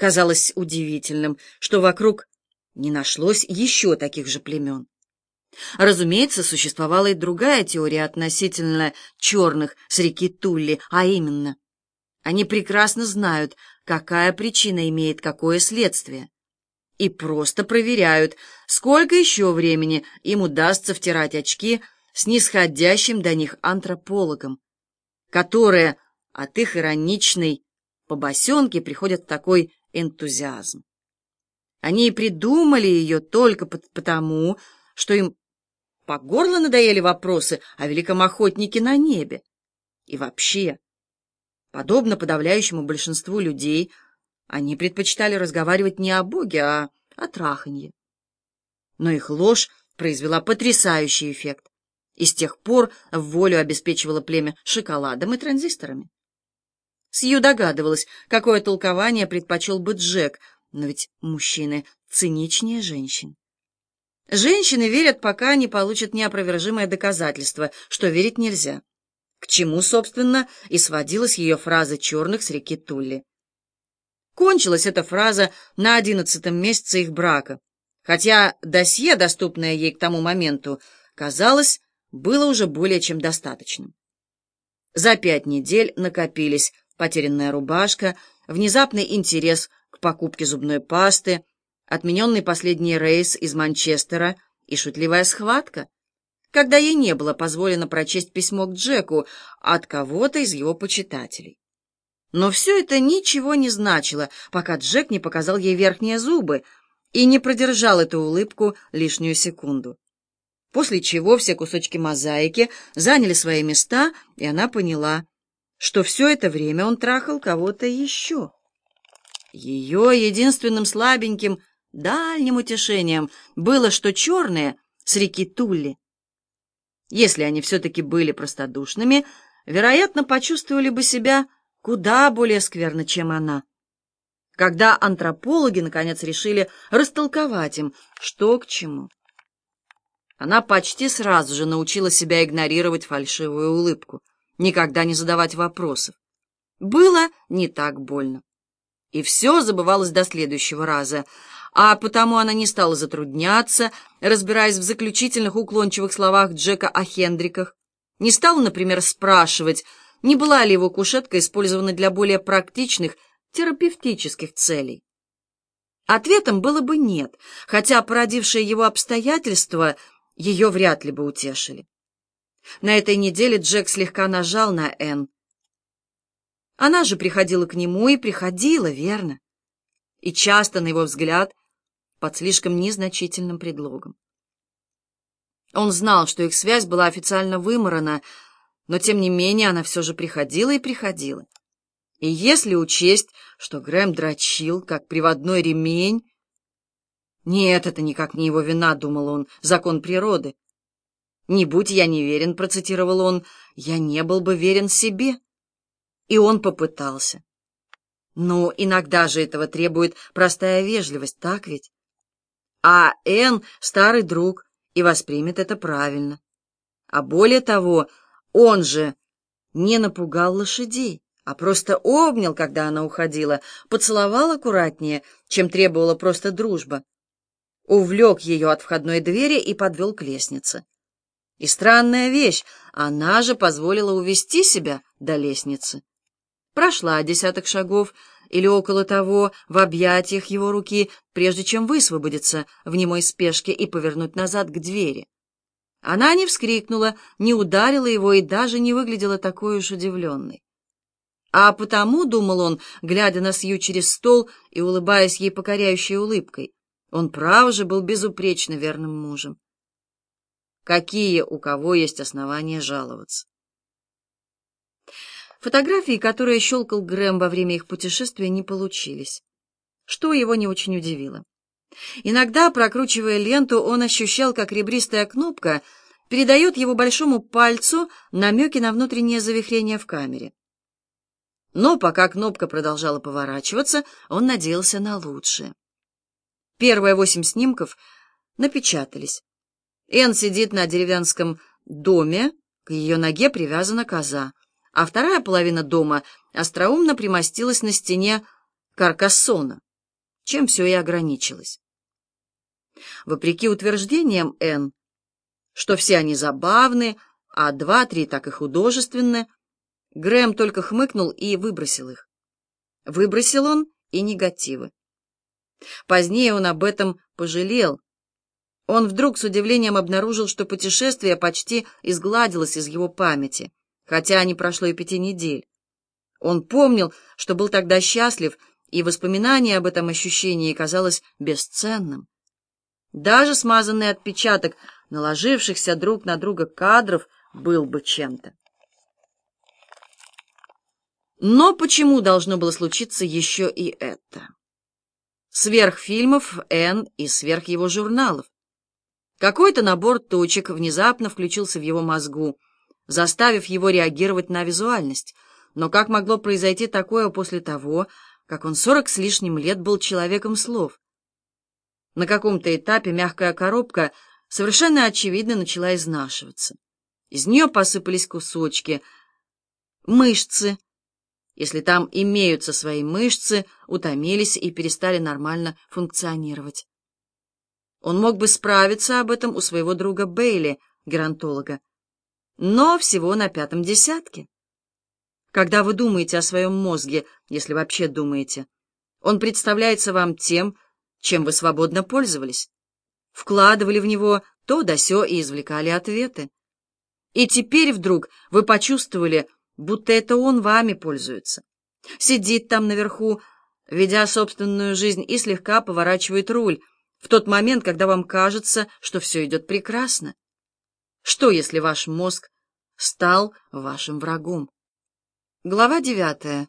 Казалось удивительным, что вокруг не нашлось еще таких же племен. Разумеется, существовала и другая теория относительно черных с реки Тулли, а именно, они прекрасно знают, какая причина имеет какое следствие, и просто проверяют, сколько еще времени им удастся втирать очки с нисходящим до них антропологом, которые от их ироничной побосенки приходят в такой энтузиазм. Они и придумали ее только потому, что им по горло надоели вопросы о великом охотнике на небе. И вообще, подобно подавляющему большинству людей, они предпочитали разговаривать не о Боге, а о траханье. Но их ложь произвела потрясающий эффект, и с тех пор в волю обеспечивала племя шоколадом и транзисторами. Сью догадывалась, какое толкование предпочел бы Джек, но ведь мужчины циничнее женщин. Женщины верят, пока не получат неопровержимое доказательство, что верить нельзя. К чему, собственно, и сводилась ее фраза черных с реки Тулли. Кончилась эта фраза на одиннадцатом месяце их брака, хотя досье, доступное ей к тому моменту, казалось, было уже более чем достаточным. За пять недель накопились потерянная рубашка, внезапный интерес к покупке зубной пасты, отмененный последний рейс из Манчестера и шутливая схватка, когда ей не было позволено прочесть письмо к Джеку от кого-то из его почитателей. Но все это ничего не значило, пока Джек не показал ей верхние зубы и не продержал эту улыбку лишнюю секунду. После чего все кусочки мозаики заняли свои места, и она поняла, что все это время он трахал кого-то еще. Ее единственным слабеньким, дальним утешением было, что черные с реки Тулли, если они все-таки были простодушными, вероятно, почувствовали бы себя куда более скверно, чем она. Когда антропологи, наконец, решили растолковать им, что к чему. Она почти сразу же научила себя игнорировать фальшивую улыбку никогда не задавать вопросов. Было не так больно. И все забывалось до следующего раза, а потому она не стала затрудняться, разбираясь в заключительных уклончивых словах Джека о Хендриках, не стала, например, спрашивать, не была ли его кушетка использована для более практичных терапевтических целей. Ответом было бы нет, хотя породившие его обстоятельства ее вряд ли бы утешили. На этой неделе Джек слегка нажал на Энн. Она же приходила к нему и приходила, верно? И часто, на его взгляд, под слишком незначительным предлогом. Он знал, что их связь была официально выморана, но, тем не менее, она все же приходила и приходила. И если учесть, что Грэм дрочил, как приводной ремень... Нет, это никак не его вина, думал он, закон природы. «Не будь я неверен», — процитировал он, — «я не был бы верен себе». И он попытался. Ну, иногда же этого требует простая вежливость, так ведь? А Эн — старый друг и воспримет это правильно. А более того, он же не напугал лошадей, а просто обнял, когда она уходила, поцеловал аккуратнее, чем требовала просто дружба, увлек ее от входной двери и подвел к лестнице. И странная вещь, она же позволила увести себя до лестницы. Прошла десяток шагов или около того в объятиях его руки, прежде чем высвободиться в немой спешке и повернуть назад к двери. Она не вскрикнула, не ударила его и даже не выглядела такой уж удивленной. А потому, — думал он, глядя на Сью через стол и улыбаясь ей покоряющей улыбкой, он, право же, был безупречно верным мужем какие у кого есть основания жаловаться. Фотографии, которые щелкал Грэм во время их путешествия, не получились, что его не очень удивило. Иногда, прокручивая ленту, он ощущал, как ребристая кнопка передает его большому пальцу намеки на внутреннее завихрение в камере. Но пока кнопка продолжала поворачиваться, он надеялся на лучшее. Первые восемь снимков напечатались. Эн сидит на деревенском доме, к ее ноге привязана коза, а вторая половина дома остроумно примостилась на стене Каркассона. чем все и ограничилось. Вопреки утверждениям Н, что все они забавны, а два-три так и художественны, Грэм только хмыкнул и выбросил их. Выбросил он и негативы. Позднее он об этом пожалел. Он вдруг с удивлением обнаружил, что путешествие почти изгладилось из его памяти, хотя не прошло и пяти недель. Он помнил, что был тогда счастлив, и воспоминание об этом ощущении казалось бесценным. Даже смазанный отпечаток наложившихся друг на друга кадров был бы чем-то. Но почему должно было случиться еще и это? Сверх фильмов Н и сверх его журналов. Какой-то набор точек внезапно включился в его мозгу, заставив его реагировать на визуальность. Но как могло произойти такое после того, как он сорок с лишним лет был человеком слов? На каком-то этапе мягкая коробка совершенно очевидно начала изнашиваться. Из нее посыпались кусочки, мышцы, если там имеются свои мышцы, утомились и перестали нормально функционировать. Он мог бы справиться об этом у своего друга Бейли, геронтолога, но всего на пятом десятке. Когда вы думаете о своем мозге, если вообще думаете, он представляется вам тем, чем вы свободно пользовались, вкладывали в него то да сё и извлекали ответы. И теперь вдруг вы почувствовали, будто это он вами пользуется. Сидит там наверху, ведя собственную жизнь, и слегка поворачивает руль в тот момент, когда вам кажется, что все идет прекрасно. Что, если ваш мозг стал вашим врагом? Глава девятая.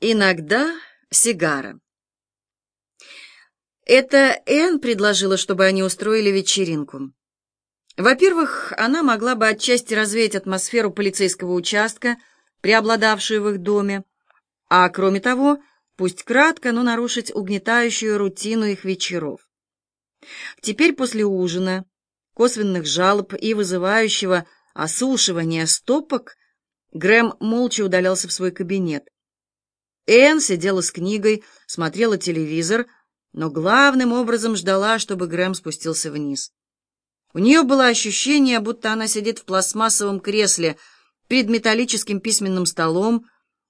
Иногда сигара. Это Энн предложила, чтобы они устроили вечеринку. Во-первых, она могла бы отчасти развеять атмосферу полицейского участка, преобладавшую в их доме, а кроме того, пусть кратко, но нарушить угнетающую рутину их вечеров. Теперь после ужина, косвенных жалоб и вызывающего осушивания стопок, Грэм молча удалялся в свой кабинет. Энн сидела с книгой, смотрела телевизор, но главным образом ждала, чтобы Грэм спустился вниз. У нее было ощущение, будто она сидит в пластмассовом кресле перед металлическим письменным столом,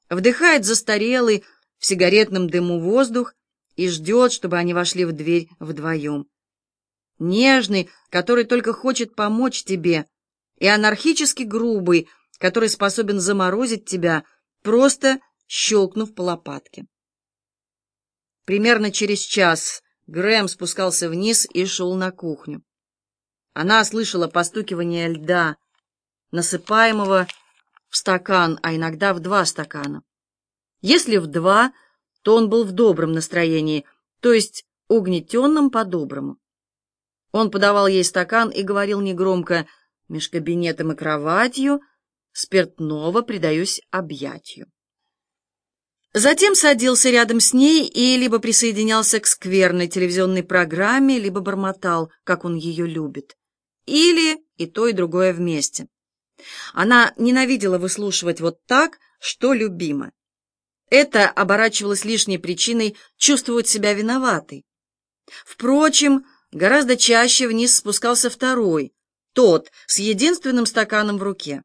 вдыхает застарелый в сигаретном дыму воздух и ждет, чтобы они вошли в дверь вдвоем. Нежный, который только хочет помочь тебе, и анархически грубый, который способен заморозить тебя, просто щелкнув по лопатке. Примерно через час Грэм спускался вниз и шел на кухню. Она слышала постукивание льда, насыпаемого в стакан, а иногда в два стакана. Если в два, то он был в добром настроении, то есть угнетенном по-доброму. Он подавал ей стакан и говорил негромко «Меж кабинетом и кроватью спиртного предаюсь объятию». Затем садился рядом с ней и либо присоединялся к скверной телевизионной программе, либо бормотал, как он ее любит. Или и то, и другое вместе. Она ненавидела выслушивать вот так, что любимо. Это оборачивалось лишней причиной чувствовать себя виноватой. Впрочем, гораздо чаще вниз спускался второй, тот с единственным стаканом в руке.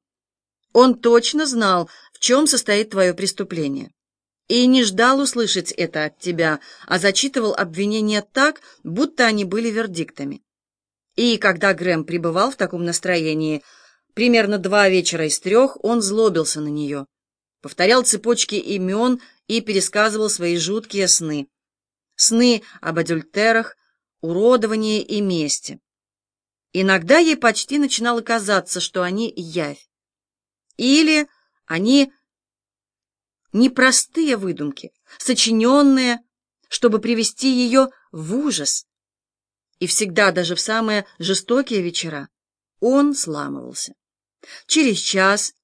Он точно знал, в чем состоит твое преступление. И не ждал услышать это от тебя, а зачитывал обвинения так, будто они были вердиктами. И когда Грэм пребывал в таком настроении, примерно два вечера из трех он злобился на нее, повторял цепочки имен и пересказывал свои жуткие сны. Сны об адюльтерах, уродовании и мести. Иногда ей почти начинало казаться, что они явь. Или они непростые выдумки, сочиненные, чтобы привести ее в ужас. И всегда, даже в самые жестокие вечера, он сламывался. Через час,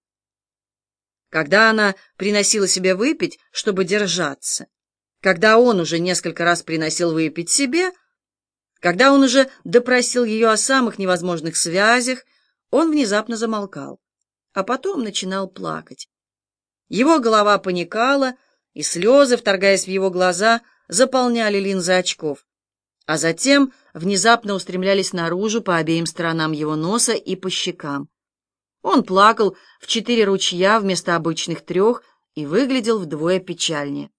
когда она приносила себе выпить, чтобы держаться, когда он уже несколько раз приносил выпить себе, когда он уже допросил ее о самых невозможных связях, он внезапно замолкал, а потом начинал плакать. Его голова паникала, и слезы, вторгаясь в его глаза, заполняли линзы очков, а затем внезапно устремлялись наружу по обеим сторонам его носа и по щекам. Он плакал в четыре ручья вместо обычных трех и выглядел вдвое печальнее.